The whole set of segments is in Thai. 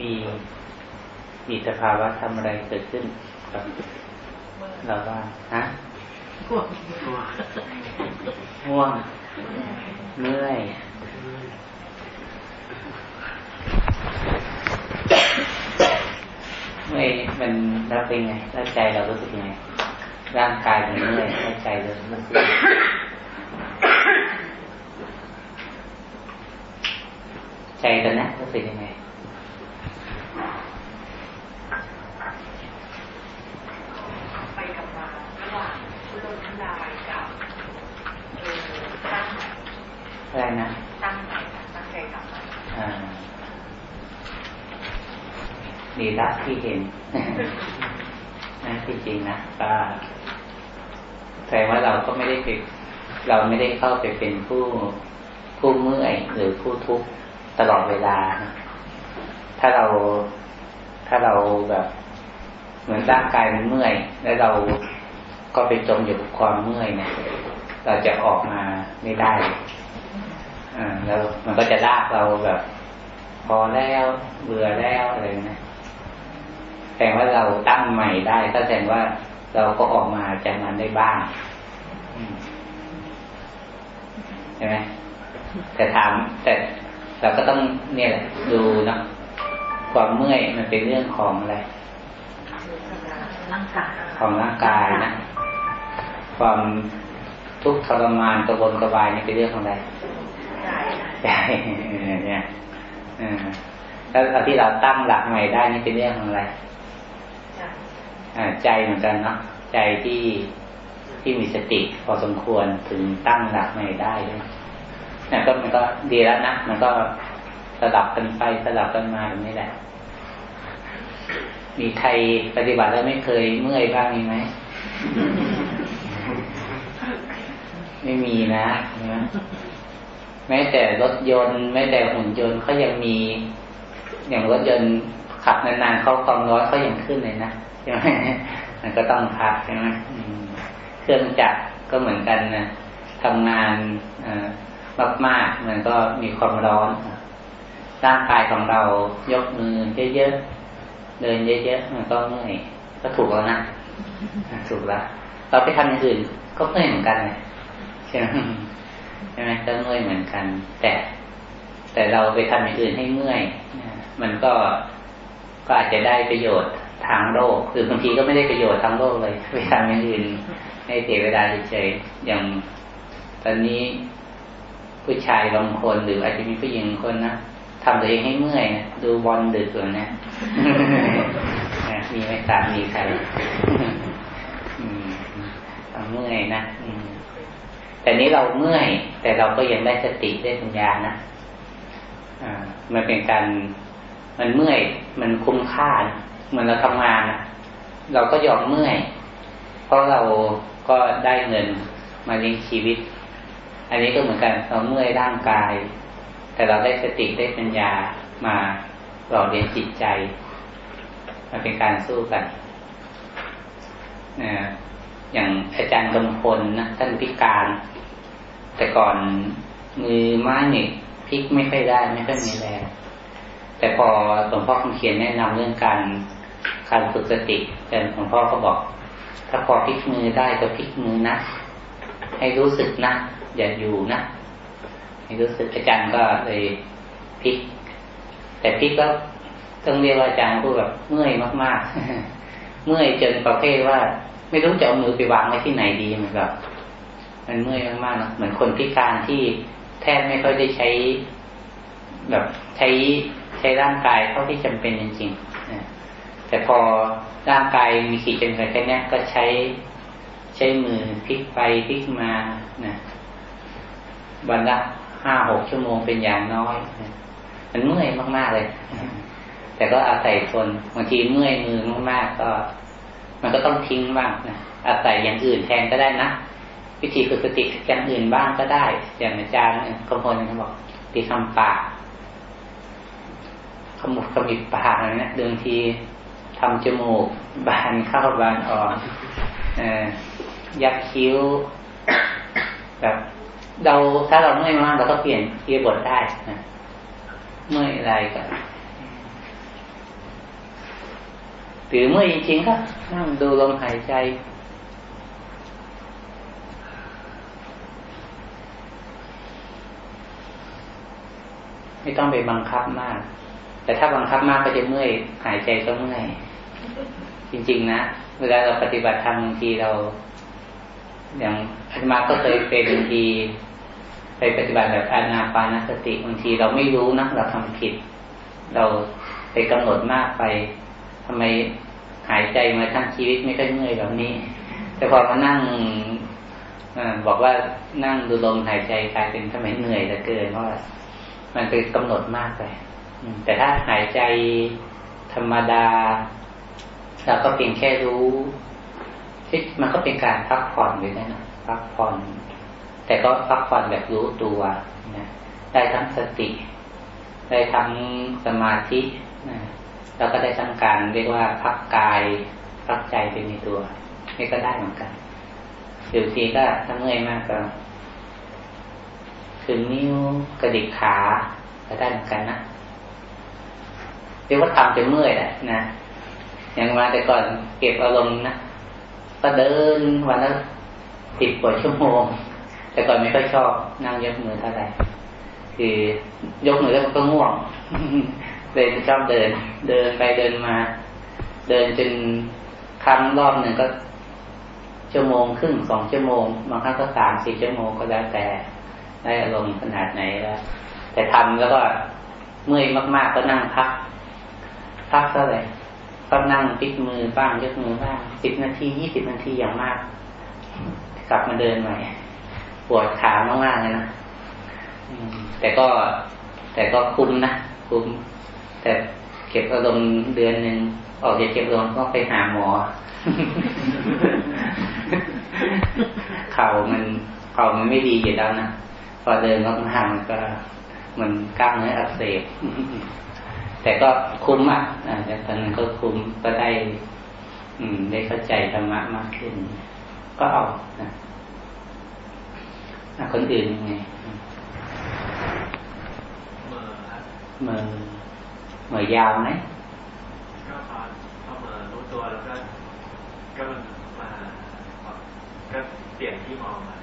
มีมีสภาวะทำอะไรเกิดขึ้นกับเราบ้างฮะง่วงง่วงเมื่อยเมื่อยมันรับเป็นไงแล้วใจเรารู้สึกยังไงร่างกายมันเมื่อยแล้วใจเรารู้สึกใจตอนนั้นรู้สึกยังไงไปกับมาระหว่างพุทธนดายกับเออตั้ง อะไรนะตั้งใจตั้งใจกลับมาอ่าดีรักที่เห็นนะจริงๆนะก็แสดงว่าเราก็ไม่ได้ไปเราไม่ได้เข้าไปเป็นผู้ผู้เมื่อยหรือผู้ทุกข์ตลอดเวลานะถ้าเราถ้าเราแบบ เหมือนร่างกายมันเมื่อย แล้วเราก็ไปจมอยู่กับความเมื่อยเนี่ยเราจะออกมาไม่ได้ อ่าแล้วมันก็จะลากเราแบบ พอแล้วเบื่อแล้วอะไรนะแต่ว่าเราตั้งใหม่ได้ก็แสดงว่าเราก็ออกมาจากมันได้บ้างใช่ไหมแต่ถามแต่เราก็ต้องเนี่ยแหละดูนะความเมื่อยมันเป็นเรื่องของอะไรร่างกายของร่างกายนะ ความทุกข์ทรมานกระวนกระวายนี่เป็นเรื่องของอะไรใจ เนี่ยแล้วที่เราตั้งหลักใหม่ได้นี่เป็นเรื่องของอะไรใจเหมือนกันเนาะใจที่ที่มีสติพอสมควรถึงตั้งหลักใหม่ได้เลยนี่ก็มันก็ดีแล้วนะมันก็สลับกันไปสลับกันมาแบบนี้แหละ มีใครปฏิบัติแล้วไม่เคยเมื่อยบ้างมีไหม ไม่มีนะนะ แม้แต่รถยนต์ แม้แต่หุ่นยนต์เขายังมี อย่างรถยนต์ขับนานๆเขาความร้อนเขายังขึ้นเลยนะใช่ไหมมันก็ต้องพักใช่ไหมเครื่องจักรก็เหมือนกันนะทำงานมากๆมันก็มีความร้อนร่างกายของเรายกมือเยอะๆเดินเยอะๆมันก็เมื่อยก็ถูกแล้วนะถูกแล้วเราไปทำอย่างอื่นก็เมื่อยเหมือนกันเลยใช่ไหม ช่ไหมก็เมื่อยเหมือนกัน แต่ แต่เราไปทำอย่างอื่นให้เมื่อยมันก็ก็อาจจะได้ประโยชน์ทางโลกคือบางทีก็ไม่ได้ประโยชน์ทางโลกเลยไปทำอย่างอื่นให้เสียเวลาเฉยๆอย่าง ตอนนี้ผู้ชายบางคนหรืออาจจะมีผู้หญิงคนนะทำตัวเองให้เมื่อยนะดูบอลดึกตัวนะมีไหมสามีใครทำเมื่อยนะ แต่นี้เราเมื่อย แต่เราก็ยังได้สติได้ปัญญานะอ่ามันเป็นการมันเมื่อย มันคุ้มค่าเหมือนเราทำงานเราก็ยอมเมื่อย เพราะเราก็ได้เงินมาเลี้ยงชีวิต อันนี้ก็เหมือนกันเราเมื่อยร่างกาย แต่เราได้สติได้ปัญญามาหล่อเลี้ยงจิตใจ มันเป็นการสู้กันนะ อย่างอาจารย์กำพลนะท่านพิการ แต่ก่อนมือไม้เนี่พลิกไม่ค่อยได้ไม่ค่อยมีแรงแต่พอหลวงพ่อคำเขียนแนะนำเรื่องการการฝึกสติแต่หลวงพ่อก็บอก ถ้าพอพลิกมือได้ก็พลิกมือนะ ให้รู้สึกนะ อย่าอยู่นะให้รู้สึกอาจารย์ก็เลยพลิก แต่พลิกก็ต้องเรียกว่าอาจารย์พูดแบบเมื่อยมากๆ เมื่อยจนประเภทว่า ไม่รู้จะเอามือไปวางไว้ที่ไหนดีมือนกับมันเมื่อยมากๆนะเหมือนคนพิการที่แทบไม่ค่อยได้ใช้ แบบใช้ใช้ร่างกายเท่าที่จำเป็นจริงๆแต่พอร่างกายมีขีดจำกัดแค่นี้ก็ใช้ใช้มือพลิกไปพลิกมานะวันละห้าหกชั่วโมงเป็นอย่างน้อยมันเมื่อยมากๆเลย แต่ก็อาศัยทนบางทีเมื่อยมือมากๆก็ มันก็ต้องทิ้งบ้างนะอาศัยอย่างอื่นแทนก็ได้นะวิธีฝึกสติอย่างอื่นบ้างก็ได้ อย่างอาจารย์กำพลเขาบอกตีคำปากขมุกขมิบปากนะบางทีทำจมูก บานเข้าบานออกยักคิ้ว แบบเราถ้าเราเมื่อยมากเราก็เปลี่ยนเกียบทได้นะเมื่อยอะไรก็ หรือเมื่อจริงๆก็นั่งดูลมหายใจ ไม่ต้องไปบังคับมาก แต่ถ้าบังคับมากก็จะเมื่อยหายใจก็เมื่อยจริง ๆ นะเวลาเราปฏิบัติธรรมบางทีเรา อย่างอาตมาก็เคยเป็นบางทีไปปฏิบัติแบบอานาปานสติบางทีเราไม่รู้นะเราทำผิด เราไปกำหนดมากไป ทำไมหายใจมาทั้งชีวิตไม่ค่อยเมื่อยแบบนี้ แต่พอมานั่งอบอกว่านั่งดูลมหายใจกลายเป็นทำไมเหนื่อยเหลือเกินเพราะมันไปกำหนดมากไปแต่ถ้าหายใจธรรมดาเราก็เพียงแค่รู้ที่มันก็เป็นการพักผ่อนเลยนะพักผ่อน แต่ก็พักผ่อนแบบรู้ตัวนะได้ทั้งสติ ได้ทั้งสมาธินะ แล้วก็ได้ทั้งการเรียกว่าพักกายพักใจเป็นในตัวนี่ก็ได้เหมือนกันหรือบทีก็ถ้าเมื่อยมากก็ถึงนิ้วกระดิกขาก็ได้เหมือนกันนะเรียกว่าทำจนเมื่อยแหละนะอย่างมาแต่ก่อนเก็บอารมณ์นะก็เดินวันละสิบกว่าชั่วโมง แต่ก่อนไม่ค่อยชอบนั่งยกมือเท่าไหร่คือยกมือแล้วมันก็ง่วง เลยชอบเดิน เดินไปเดินมา เดินจนครั้งรอบหนึ่งก็ชั่วโมงครึ่งสองชั่วโมงบางครั้งก็สามสี่ชั่วโมงก็แล้วแต่ได้อารมณ์ขนาดไหนแล้ว แต่ทำแล้วก็เมื่อยมาก ๆ ก็นั่งพัก พักเท่าไหร่ก็นั่งพลิกมือบ้างยกมือบ้างสิบนาทียี่สิบนาทีอย่างมาก กลับมาเดินใหม่ปวดขามากๆเลยนะแต่ก็แต่ก็คุ้มนะคุ้ม แต่เก็บอารมณ์เดือนหนึ่งออกจากเก็บอารมณ์ก็ไปหาหมอ เข่ามันเข่ามันไม่ดีอยู่แล้วนะพอเดินมากๆมันก็มันกล้ามเนื้ออักเสบแต่ก็คุ้มอะแต่ตอนนั้นก็คุ้มก็ได้ อืม ได้เข้าใจธรรมะมากขึ้น ก็เอานะคนอื่นยังไงเมื่อเมื่อ ยาวไหมก็พอพอเมื่อรู้ตัวแล้วก็ก็มันมาก็เปลี่ยนที่มองอะไร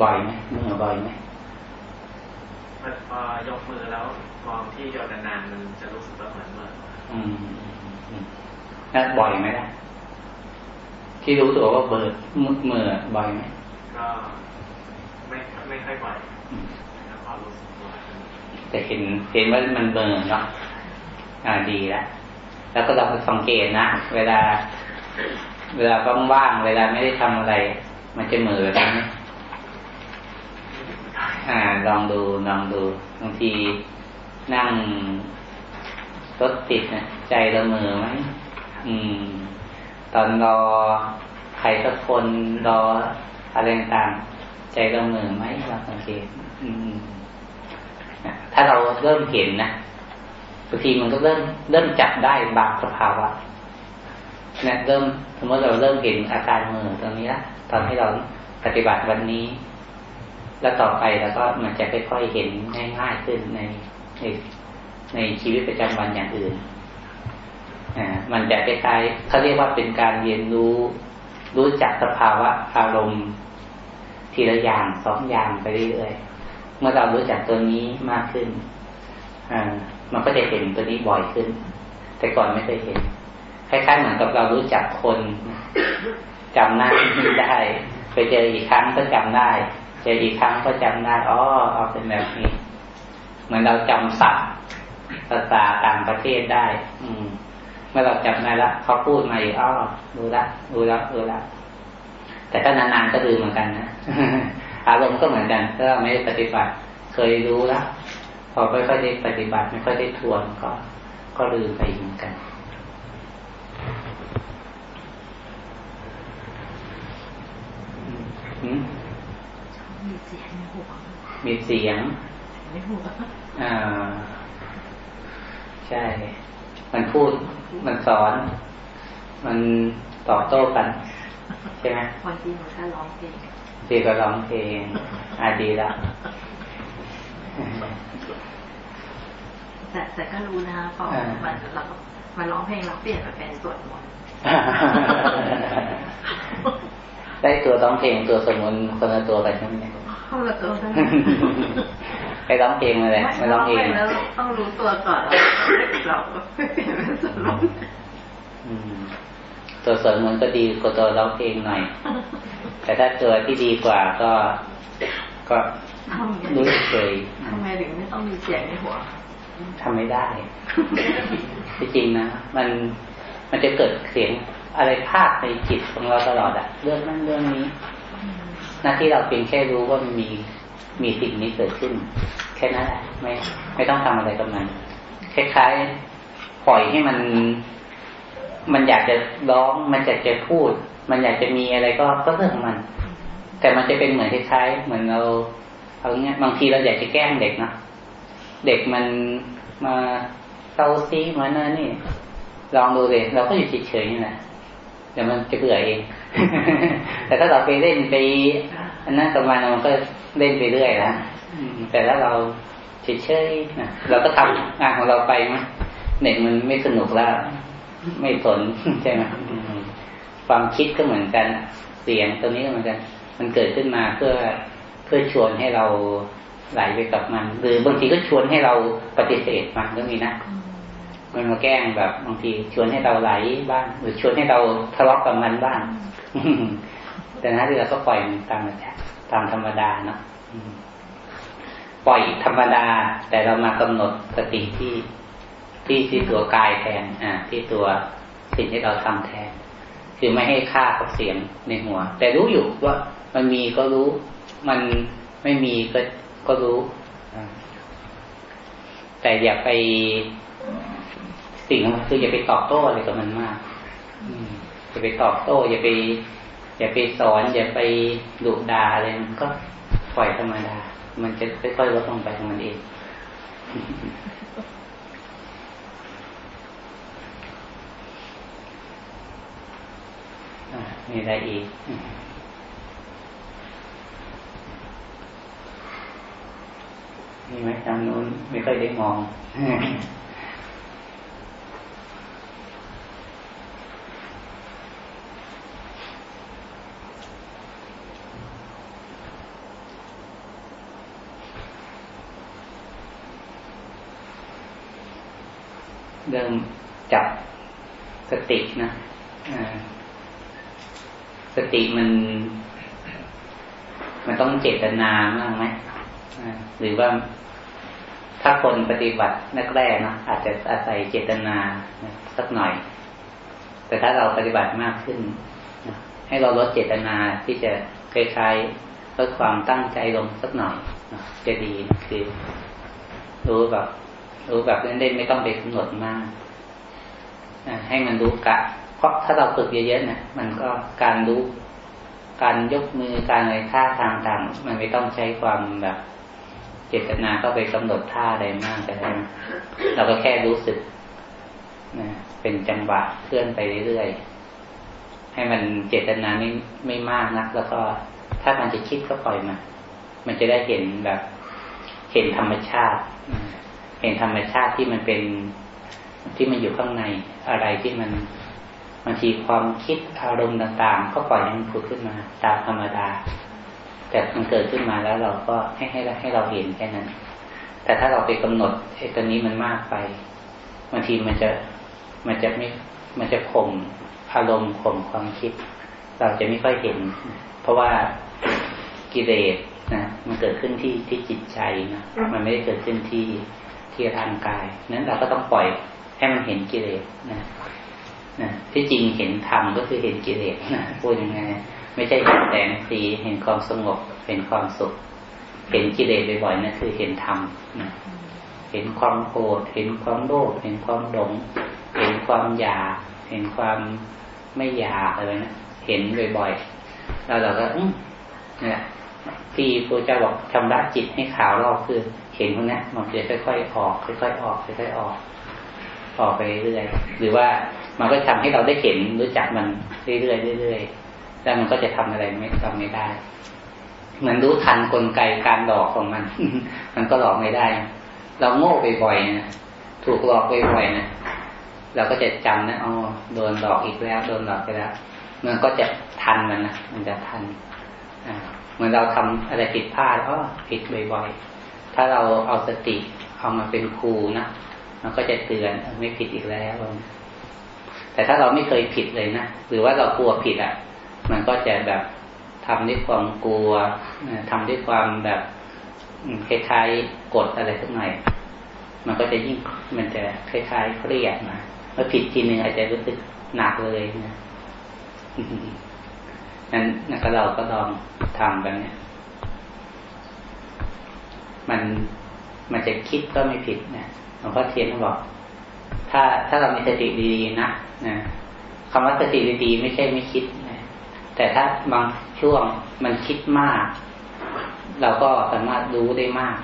บ่อยไหมเมื่อบ่อยไหมพอยกมือแล้วมองที่เดียวนานๆมันจะรู้สึกว่าเหมือนเมื่ออืมนั่นบ่อยไหมล่ะที่รู้ตัวว่าเบิดมุดมือบ่อยไหมก็ไม่ไม่ค่อยบ่อยแล้วพอรู้สึกตัว แต่เห็นเห็นว่ามันเบิร์เนาะอ่าดีแล้วแล้วก็เราสังเกตนะเวลา เวลาว่างๆเวลาไม่ได้ทำอะไร มันจะเหมือแบบนี้อ่า ลองดูลองดูบางทีนั่งรถติดนะใจละเมอไหมอืม ตอนรอใครสักคนรออะไรต่างใจละเมอไหมเราสังเกต อืม ถ้าเราเริ่มเห็นนะบางทีมันก็เริ่มเริ่มจับได้บางสภาวะเนี่ยเริ่มสมมติเราเริ่มเห็นอาการมือตรงนี้ละตอนที่เราปฏิบัติวันนี้ แล้วต่อไปแล้วก็มันจะค่อยๆเห็นง่ายๆขึ้นในในในชีวิตประจำวันอย่างอื่นอ่ามันจะคล้ายๆเขาเรียกว่าเป็นการเรียนรู้ รู้จักสภาวะอารมณ์ทีละอย่างสองอย่างไปเรื่อยๆ เมื่อเรารู้จักตัวนี้มากขึ้น อ่า มันก็จะเห็นตัวนี้บ่อยขึ้น แต่ก่อนไม่เคยเห็น คล้ายๆเหมือนกับเรารู้จักคนจำหน้าได้ ไปเจออีกครั้งก็จำได้ เจออีกครั้งก็จำได้ อ๋อ เอาเป็นแบบนี้ เหมือนเราจำศัพท์ภาษาต่างประเทศได้ อืมเมื่อเราจำได้ละเขาพูดมาอีกอ๋อรู้ละรู้ละรู้ละแต่ถ้านานๆก็ลืมเหมือนกันนะ อารมณ์ก็เหมือนกันถ้าเราไม่ได้ปฏิบัติ เคยรู้แล้วพอไม่ค่อยได้ปฏิบัติ ไม่ค่อยได้ทวนก็ ก็ลืมไปเหมือนกันอืมมีเสียงในหัวมีเสียงในหัวอ่าใช่ มันพูดมันสอน มันตอบโต้กัน ใช่ไหมวันที่มันก็ร้องเพลง ทีก็ร้องเพลงอาดีแล้วแต่แต่ก็รู้นะพอมันเรามันร้องเพลงเราเปลี่ยนมาเป็นสวดมนต์ได้ตัวร้องเพลงตัวสมุนคนละตัวไปใช่ไหมคนละตัวไปร้องเพลงอะไรไม่ร้องเองแล้วต้องรู้ตัวก่อนเราเปลี่ยนเป็นสวดมนต์ตัวสวดมนต์ก็ดีกว่าตัวร้องเพลงหน่อย แต่ถ้าตัวที่ดีกว่าก็ก็รู้เฉยทำไมถึงไม่ต้องมีเสียงในหัวทำไม่ได้จริงนะมันมันจะเกิดเสียงอะไรภาคในจิตของเราตลอดอะเรื่องนั้นเรื่องนี้ หน้าที่เราเพียงแค่รู้ว่ามันมีมีสิ่งนี้เกิดขึ้น แค่นั้นแหละไม่ไม่ต้องทำอะไรกับมันคล้ายๆปล่อยให้มัน มันอยากจะร้องมันอยากจะพูด มันอยากจะมีอะไรก็ก็เรื่องของมัน แต่มันจะเป็นเหมือนคล้ายๆเหมือนเราเอาเงี้ยบางทีเราอยากจะแกล้งเด็กนะเด็กมันมาเศร้าซีมาหน้านี่ ลองดูเลยเราก็อยู่เฉยๆนี่แหละเดี๋ยวมันจะเบื่อเอง แต่ถ้าเราไปเล่นไปอันนั้นประมาณมันก็เล่นไปเรื่อยแล้วแต่ถ้าเราเฉยๆนะเราก็ทำงานของเราไปมั้ยเด็กมันไม่สนุกแล้ว ไม่สนใช่ไหม ความคิดก็เหมือนกัน เสียงตัวนี้ก็เหมือนกัน มันเกิดขึ้นมาเพื่อเพื่อชวนให้เราไหลไปกับมัน หรือบางทีก็ชวนให้เราปฏิเสธมันก็มีนะมันมาแกล้งแบบบางทีชวนให้เราไหลบ้าง หรือชวนให้เราทะเลาะกับมันบ้าง แต่นะที่เราก็ปล่อยมันตามตามธรรมดาเนาะปล่อยธรรมดา แต่เรามากำหนดสติที่ที่ที่ตัวกายแทน อ่า ที่ตัวสิ่งที่เราทำแทน คือไม่ให้ค่ากับเสียงในหัว แต่รู้อยู่ว่ามันมีก็รู้ มันไม่มีก็ก็รู้ แต่อย่าไปสิ่งคืออย่าไปตอบโต้อะไรกับมันมากอย่าไปตอบโต้ อย่าไป อย่าไปสอน อย่าไปดุด่าอะไรมันก็ปล่อยธรรมดา มันจะค่อยๆลดลงไปของมันเอง มีอะไรอีก มีไหมทางนู้นไม่ค่อยได้มองเริ่มจับสตินะ สติมัน มันต้องเจตนามากไหมหรือว่าถ้าคนปฏิบัติแรกๆเนาะอาจจะอาศัยเจตนาสักหน่อย แต่ถ้าเราปฏิบัติมากขึ้น ให้เราลดเจตนาที่จะคล้ายๆลดความตั้งใจลงสักหน่อยจะดีคือ รู้แบบ รู้แบบเล่นๆไม่ต้องไปกำหนดมากให้มันรู้กะ เพราะถ้าเราฝึกเยอะๆเนี่ยมันก็การรู้การยกมือการอะไรท่าทางต่างมันไม่ต้องใช้ความแบบเจตนาก็ไปกำหนดท่าอะไรมากแต่เราก็แค่รู้สึกนะเป็นจังหวะเคลื่อนไปเรื่อยๆให้มันเจตนาไม่ไม่มากนัก แล้วก็ถ้ามันจะคิดก็ปล่อยมันมันจะได้เห็นแบบ เห็นธรรมชาติ เห็นธรรมชาติที่มันเป็นที่มันอยู่ข้างในอะไรที่มัน บางทีความคิดอารมณ์ต่างๆ ก็ปล่อยให้มันผุดขึ้นมา ตามธรรมดา แต่มันเกิดขึ้นมาแล้วเราก็ให้ให้ให้เราเห็นแค่นั้น แต่ถ้าเราไปกำหนดไอ้ตัวนี้มันมากไปบางทีมันจะมันจะไม่มันจะข่มอารมณ์ข่มความคิด เราจะไม่ค่อยเห็น เพราะว่ากิเลสนะมันเกิดขึ้นที่ที่จิตใจนะมันไม่ได้เกิดขึ้นที่ที่ร่างกายนั้นเราก็ต้องปล่อยให้มันเห็นกิเลสนะ นะที่จริงเห็นธรรมก็คือเห็นกิเลสนะพูดยังไงไม่ใช่เห็นแสงสีเห็นความสงบเห็นความสุข เห็นกิเลสบ่อยๆนั่นคือเห็นธรรมนะเห็นความโกรธเห็นความโลภเห็นความหลง เห็นความอยาก เห็นความไม่อยากอะไรนะเห็นบ่อยๆแล้วเราก็เนี่ยที่พระเจ้าบอกชำระจิตให้ขาวรอบคือ เห็นพวกนี้มันจะค่อยๆออก ค่อยๆออกค่อยๆออก ออกไปเรื่อยๆหรือว่ามันก็ทำให้เราได้เห็นรู้จักมันเรื่อยๆเรื่อยๆแล้วมันก็จะทำอะไรไม่ทำไม่ได้เหมือนรู้ทันกลไกการหลอกของมัน มันก็หลอกไม่ได้ เราโง่บ่อยๆนะถูกหลอกบ่อยๆนะเราก็จะจำนะอ๋อโดนหลอกอีกแล้ว โดนหลอกไปแล้ว มันก็จะทันมันนะมันจะทันอ่าเหมือนเราทำอะไรผิดพลาดอ๋อผิดบ่อยๆถ้าเราเอาสติเอามาเป็นครูนะ มันก็จะเตือนไม่ผิดอีกแล้ว แต่ถ้าเราไม่เคยผิดเลยนะหรือว่าเรากลัวผิดอะ มันก็จะแบบทำด้วยความกลัวทำด้วยความแบบคล้ายๆกดอะไรสักหน่อย มันก็จะยิ่งมันจะคล้ายๆเครียดมาแล้วผิดทีหนึ่งอาจจะรู้สึกหนักเลยนะนั้นนักเราก็ลองทำแบบนี้มันมันจะคิดก็ไม่ผิดนะ หลวงพ่อเทียนบอก ถ้าถ้าเรามีสติดีๆนะนะคำว่าสติดีๆไม่ใช่ไม่คิดนะแต่ถ้าบางช่วงมันคิดมาก เราก็สามารถรู้ได้มาก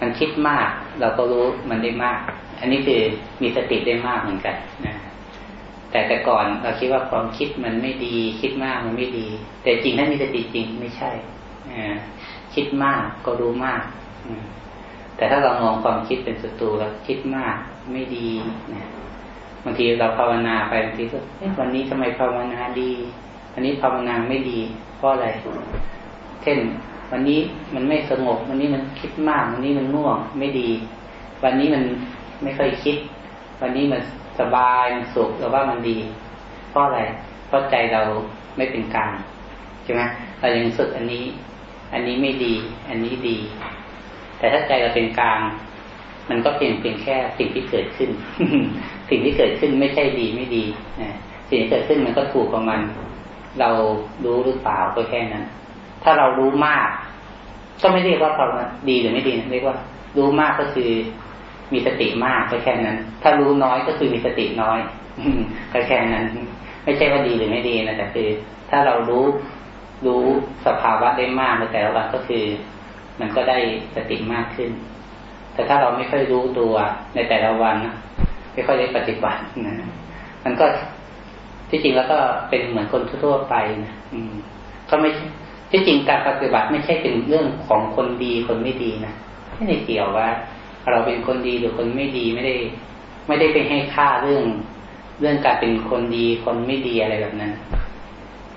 มันคิดมาก เราก็รู้มันได้มาก อันนี้คือมีสติได้มากเหมือนกันนะแต่แต่ก่อนเราคิดว่าความคิดมันไม่ดี คิดมากมันไม่ดี แต่จริงถ้ามีสติจริงไม่ใช่คิดมากก็รู้มาก แต่ถ้าเรามองความคิดเป็นศัตรูแล้วคิดมากไม่ดีนี่ยบางทีเราภาวนาไปบางทีก็วันนี้ทำไมภาวนาดีวันนี้ภาวนาไม่ดีเพราะอะไรเช่น วันนี้มันไม่สงบ วันนี้มันคิดมาก วันนี้มันง่วงไม่ดี วันนี้มันไม่ค่อยคิด วันนี้มันสบายมันสุขเราว่ามันดี เพราะอะไร เพราะใจเราไม่เป็นกลางใช่ไหมเรายังสึกอันนี้ อันนี้ไม่ดี อันนี้ดี แต่ถ้าใจเราเป็นกลาง มันก็เพียงเพียงแค่สิ่งที่เกิดขึ้น สิ่งที่เกิดขึ้นไม่ใช่ดีไม่ดีนะสิ่งที่เกิดขึ้นมันก็ถูกของมัน เรารู้หรือเปล่าก็แค่นั้น ถ้าเรารู้มาก ก็ไม่เรียกว่าเราดีหรือไม่ดีเรียกว่า รู้มากก็คือมีสติมากก็แค่นั้น ถ้ารู้น้อยก็คือมีสติน้อยก็แค่นั้น ไม่ใช่ว่าดีหรือไม่ดีนะแต่คือ ถ้าเรารู้รู้สภาวะได้มากในแต่ละวันก็คือ มันก็ได้สติมากขึ้น แต่ถ้าเราไม่ค่อยรู้ตัวในแต่ละวันนะไม่ค่อยได้ปฏิบัตินะ มันก็ที่จริงแล้วก็เป็นเหมือนคนทั่วไปนะอืมก็ไม่ที่จริงการปฏิบัติไม่ใช่เป็นเรื่องของคนดีคนไม่ดีนะไม่ได้เกี่ยวว่า เราเป็นคนดีหรือคนไม่ดีไม่ได้ ไม่ได้ไปให้ค่าเรื่อง เรื่องการเป็นคนดีคนไม่ดีอะไรแบบนั้น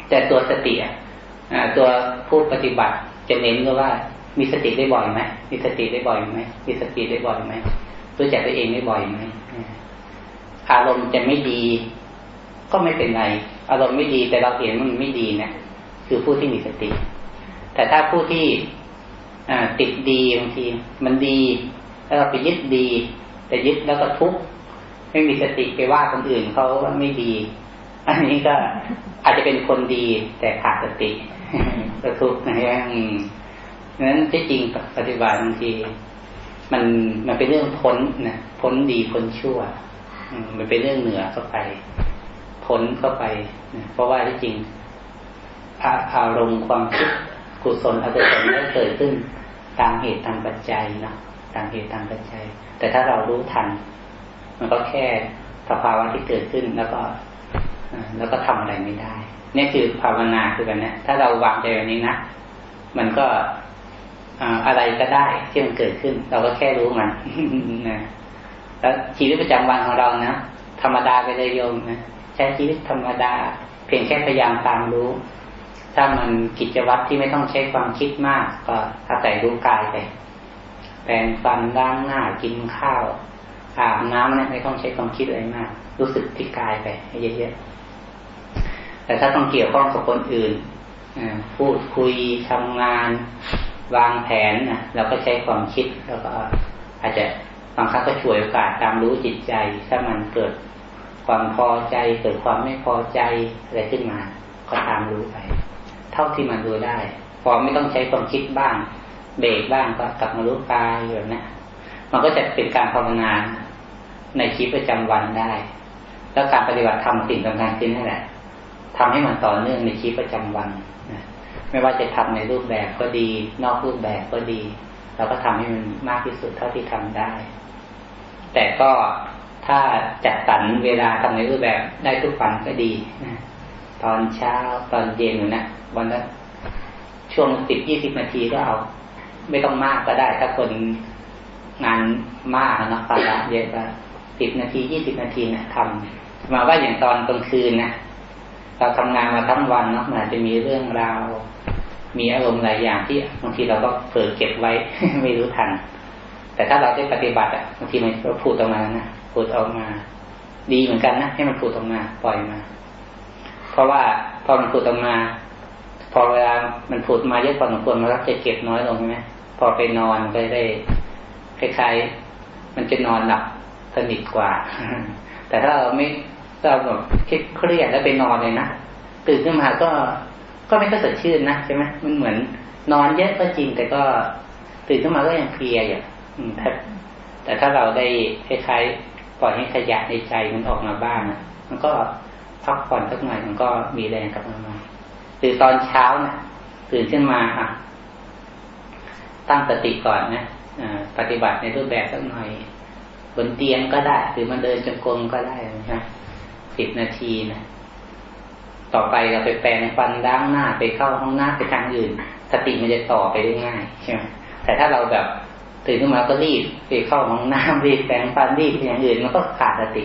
แต่ตัวสติอะตัวผู้ปฏิบัติจะเน้นก็ว่า มีสติได้บ่อยไหมมีสติได้บ่อยไหมมีสติได้บ่อยไหมรู้จักตัวเองได้บ่อยไหมอารมณ์จะไม่ดี ก็ไม่เป็นไร อารมณ์ไม่ดีแต่เราเห็นมันไม่ดีเนะคือผู้ที่มีสติ แต่ถ้าผู้ที่ติดดีบางทีมันดีถ้าเราไปยึดดี แต่ยึดแล้วก็ทุกข์ไม่มีสติไปว่าคนอื่นเขาว่าไม่ดี อันนี้ก็อาจจะเป็นคนดีแต่ขาดสติก็ทุกข์นะฮะ นั้นที่จริงปฏิบัติบางที มันมันเป็นเรื่องพ้นนะพ้นดีพ้นชั่วมันเป็นเรื่องเหนือเข้าไป พ้นเข้าไปเพราะว่าที่จริงอารมณ์ความคิดกุศลอกุศลได้เกิดขึ้นตามเหตุตามปัจจัยเนาะตามเหตุตามปัจจัย แต่ถ้าเรารู้ทัน มันก็แค่สภาวะที่เกิดขึ้นแล้วก็แล้วก็ทำอะไรไม่ได้นี่คือภาวนาคือแบบนี้ถ้าเราวางใจแบบนี้นะมันก็ อะไรก็ได้ที่มันเกิดขึ้น เราก็แค่รู้มันนะแล้วชีวิตประจำวันของเรานะธรรมดาไปเลยโยมนะใช้ชีวิตธรรมดา เพียงแค่พยายามตามรู้ ถ้ามันกิจวัตรที่ไม่ต้องใช้ความคิดมาก ก็อาศัยรู้กายไปแปรงฟันล้างหน้ากินข้าวอาบน้ำเนี่ยไม่ต้องใช้ความคิดอะไรมาก รู้สึกที่กายไปเยอะๆแต่ถ้าต้องเกี่ยวข้องกับคนอื่นพูดคุยทำงาน วางแผนนะเราก็ใช้ความคิดแล้วก็อาจจะบางครั้งก็ช่วยโอกาสตามรู้จิตใจ ถ้ามันเกิดความพอใจ เกิดความไม่พอใจอะไรขึ้นมา ก็ตามรู้ไป เท่าที่มันรู้ได้ พอไม่ต้องใช้ความคิดบ้าง เบรกบ้างก็กลับมารู้กายแบบนี้มันก็จะเป็นการภาวนาในชีวิตประจำวันได้ แล้วการปฏิบัติธรรมสิ่งสำคัญขึ้นนั่นแหละทำให้มันต่อเนื่องในชีวิตประจำวัน ไม่ว่าจะทำในรูปแบบก็ดี นอกรูปแบบก็ดี เราก็ทำให้มันมากที่สุดเท่าที่ทำได้ แต่ก็ถ้าจัดสรรเวลาทำในรูปแบบได้ทุกวันก็ดีนะตอนเช้าตอนเย็นนะวันละช่วงสิบยี่สิบนาทีก็เอา ไม่ต้องมากก็ได้ ถ้าคนงานมากนะภาระเยอะก็สิบนาทียี่สิบนาทีเนะทำมาว่าอย่างตอนกลางคืนนะ เราทำงานมาทั้งวันเนาะอาจจะมีเรื่องราว มีอารมณ์หลายอย่างที่บางทีเราก็เผลอเก็บไว้ไม่รู้ทัน แต่ถ้าเราได้ปฏิบัติอะบางทีมันก็พูดออกมานะพูดออกมา ดีเหมือนกันนะให้มันพูดออกมาปล่อยมา เพราะว่าพอมันพูดออกมา พอเวลามันพูดมาเยอะกว่าสมควรมันก็จะเก็บน้อยลงใช่ไหมพอไปนอนก็ได้คล้ายๆมันจะนอนหลับสนิทกว่า แต่ถ้าเราไม่ เราแบบคิดเครียดแล้วไปนอนเลยนะตื่นขึ้นมาก็ก็ไม่ก็สดชื่นนะใช่ไหมมันเหมือนนอนเยอะก็จริง แต่ก็ตื่นขึ้นมาก็ยังเพลียอยู่แต่ถ้าเราได้คล้ายๆปล่อยให้ขยะในใจมันออกมาบ้างมันก็พักผ่อนสักหน่อยมันก็มีแรงกลับมาตื่นตอนเช้านะตื่นขึ้นมาอะตั้งสติก่อนนะปฏิบัติในรูปแบบสักหน่อย บนเตียงก็ได้ หรือมันเดินจงกรมก็ได้นะ สิบนาทีนะต่อไปเราไปแปรงฟันล้างหน้าไปเข้าห้องน้ำไปทางอื่น สติมันจะต่อไปได้ง่ายใช่ไหมแต่ถ้าเราแบบตื่นขึ้นมาก็รีบไปเข้าห้องน้ำรีบแปรงฟันรีบไปอย่างอื่น มันก็ขาดสติ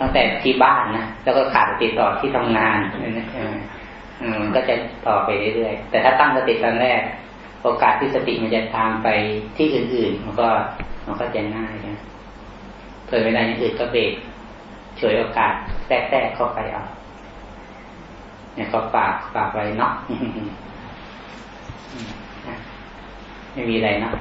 ตั้งแต่ที่บ้านนะแล้วก็ขาดสติต่อที่ทำงานนะมันก็จะต่อไปเรื่อยๆแต่ถ้าตั้งสติตอนแรก โอกาสที่สติมันจะตามไปที่อื่นๆ มันก็มันก็จะง่ายนะเผื่อเวลาอย่างอื่นก็เบรก ฉวยโอกาสแทรกแทรกเข้าไปเอาเนี่ยเขาฝากฝากไว้เนาะไม่มีอะไรเนาะ